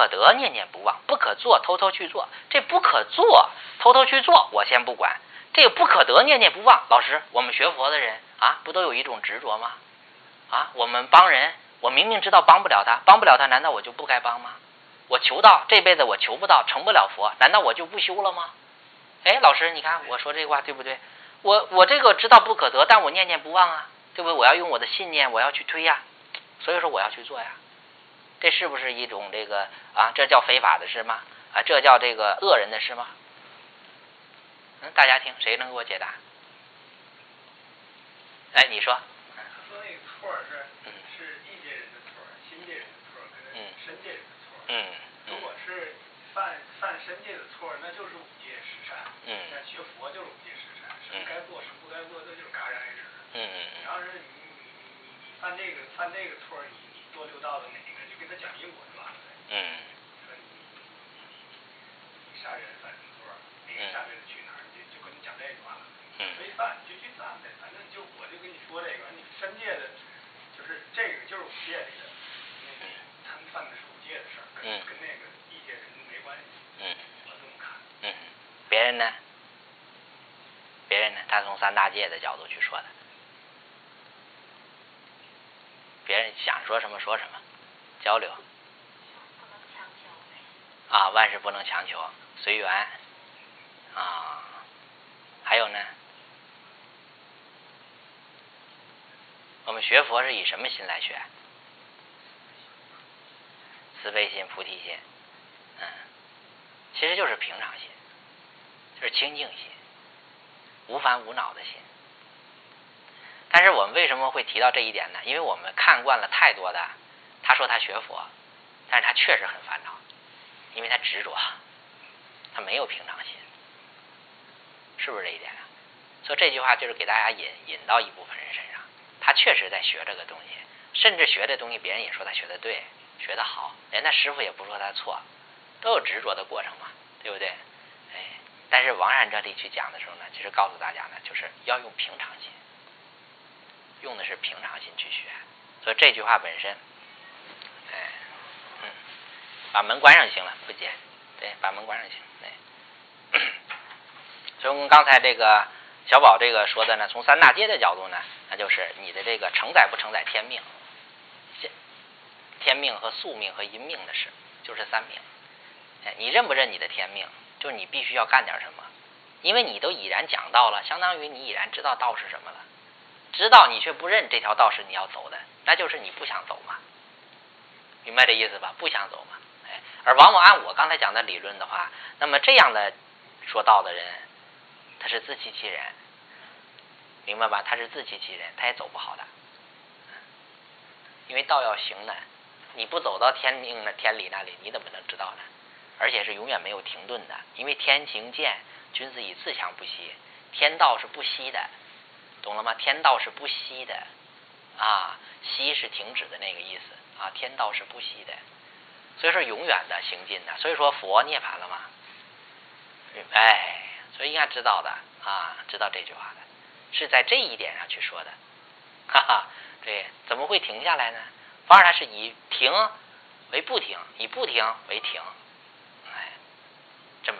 可得念念不忘，不可做偷偷去做。这不可做偷偷去做，我先不管。这个不可得念念不忘，老师，我们学佛的人啊，不都有一种执着吗？啊，我们帮人，我明明知道帮不了他，帮不了他，难道我就不该帮吗？我求道这辈子我求不到，成不了佛，难道我就不修了吗？哎，老师，你看我说这话对不对？我我这个知道不可得，但我念念不忘啊，对不对？我要用我的信念，我要去推呀，所以说我要去做呀。这是不是一种这个啊？这叫非法的事吗？啊，这叫这个恶人的事吗？嗯，大家听，谁能给我解答？哎，你说。他说那个错是是异界人的错，心界人的错，跟身界人的错。嗯。如果是犯犯身界的错，那就是五戒十善。嗯。那学佛就是五戒十善，什么该做，什么不该做，这就是戛然而止。嗯嗯。你要是你你你你你犯这个犯这个错，你你做六道的哪个，就给他讲因果就完了呗。嗯。说你你你你杀人犯什么错？那个杀人去哪儿？就就跟你讲这个完了。嗯。没犯就去犯呗，反正就我就跟你说这个，你三界的，就是这个就是五界里的，那个他们犯的是五界的事儿，跟跟那个异界人没关系。嗯。我这么看。嗯。别人呢？别人呢？他从三大界的角度去说的。别人想说什么说什么，交流。啊，万事不能强求，随缘。啊，还有呢？我们学佛是以什么心来学？慈悲心、菩提心，嗯，其实就是平常心，就是清净心，无烦无恼的心。但是我们为什么会提到这一点呢？因为我们看惯了太多的，他说他学佛，但是他确实很烦恼，因为他执着，他没有平常心，是不是这一点啊？所以这句话就是给大家引引到一部分人身上，他确实在学这个东西，甚至学这东西，别人也说他学的对，学的好，连他师傅也不说他错，都有执着的过程嘛，对不对？哎，但是王然这里去讲的时候呢，其实告诉大家呢，就是要用平常心。用的是平常心去学，所以这句话本身，把门关上就行了，不接，对，把门关上就行，对。从刚才这个小宝这个说的呢，从三大街的角度呢，那就是你的这个承载不承载天命，天命和宿命和阴命的事，就是三命。哎，你认不认你的天命？就是你必须要干点什么，因为你都已然讲到了，相当于你已然知道道是什么了。知道你却不认这条道是你要走的，那就是你不想走嘛，明白这意思吧？不想走嘛，而往往按我刚才讲的理论的话，那么这样的说道的人，他是自欺欺人，明白吧？他是自欺欺人，他也走不好的，因为道要行呢，你不走到天命天理那里，你怎么能知道呢？而且是永远没有停顿的，因为天行健，君子以自强不息，天道是不息的。懂了吗？天道是不息的，啊，息是停止的那个意思啊。天道是不息的，所以说永远的行进的。所以说佛涅槃了嘛？哎，所以应该知道的啊，知道这句话的，是在这一点上去说的，哈哈。对，怎么会停下来呢？反而它是以停为不停，以不停为停，